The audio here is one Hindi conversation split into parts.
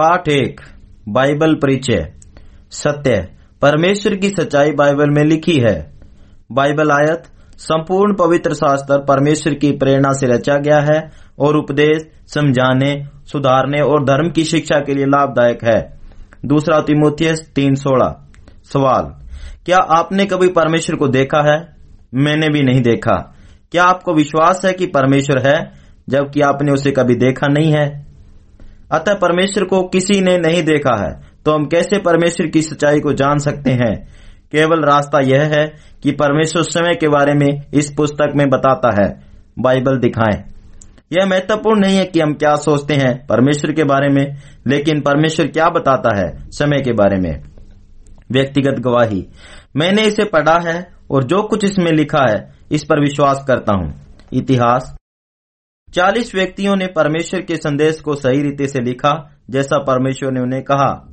पाठ एक, बाइबल परिचय। सत्य, परमेश्वर की सच्चाई बाइबल में लिखी है। बाइबल आयत, संपूर्ण पवित्र शास्त्र परमेश्वर की प्रेरणा से रचा गया है और उपदेश, समझाने, सुधारने और धर्म की शिक्षा के लिए लाभदायक है। दूसरा तिमोथियस तीन सोलह। सवाल, क्या आपने कभी परमेश्वर को देखा है? मैंने भी नहीं देखा। क्या आपको विश्वास है कि परमेश्वर है, जबकि आपने उसे कभी देखा नहीं है? अतः परमेश्वर को किसी ने नहीं देखा है। तो हम कैसे परमेश्वर की सच्चाई को जान सकते हैं? केवल रास्ता यह है कि परमेश्वर समय के बारे में इस पुस्तक में बताता है। बाइबल दिखाएँ। यह महत्वपूर्ण नहीं है कि हम क्या सोचते हैं परमेश्वर के बारे में, लेकिन परमेश्वर क्या बताता है समय के बारे में। व्यक्तिगत गवाही। मैंने इसे पढ़ा है और जो कुछ इसमें लिखा है, इस पर विश्वास करता हूँ। इतिहास चालीस व्यक्तियों ने परमेश्वर के संदेश को सही रीति से लिखा, जैसा परमेश्वर ने उन्हें कहा।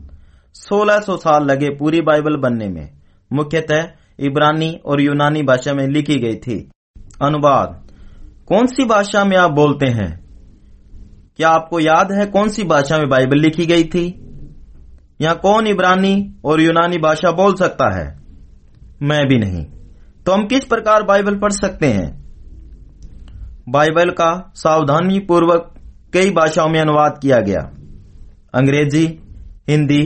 सोलह सौ साल लगे पूरी बाइबल बनने में। मुख्यतः इब्रानी और यूनानी भाषा में लिखी गई थी। अनुवाद। कौन सी भाषा में आप बोलते हैं? क्या आपको याद है कौन सी भाषा में बाइबल लिखी गई थी? यहाँ कौन इब्रानी और यूनानी भाषा बोल सकता है? मैं भी नहीं। तो हम किस प्रकार बाइबल पढ़ सकते हैं? बाइबल का सावधानी पूर्वक कई भाषाओं में अनुवाद किया गया। अंग्रेज़ी, हिंदी,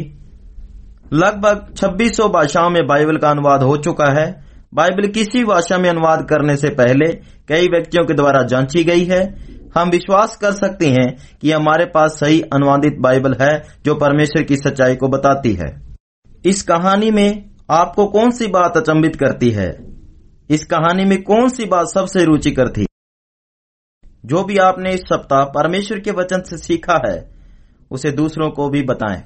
लगभग 2600 भाषाओं में बाइबल का अनुवाद हो चुका है। बाइबल किसी भाषा में अनुवाद करने से पहले कई व्यक्तियों के द्वारा जांची गई है। हम विश्वास कर सकते हैं कि हमारे पास सही अनुवादित बाइबल है जो परमेश्वर की सच्चाई को बताती है। इस कहानी में आपको कौन सी बात अचंबित करती है? इस कहानी में कौन सी बात सबसे रुचिकर थी जो भी आपने इस सप्ताह परमेश्वर के वचन से सीखा है, उसे दूसरों को भी बताएँ।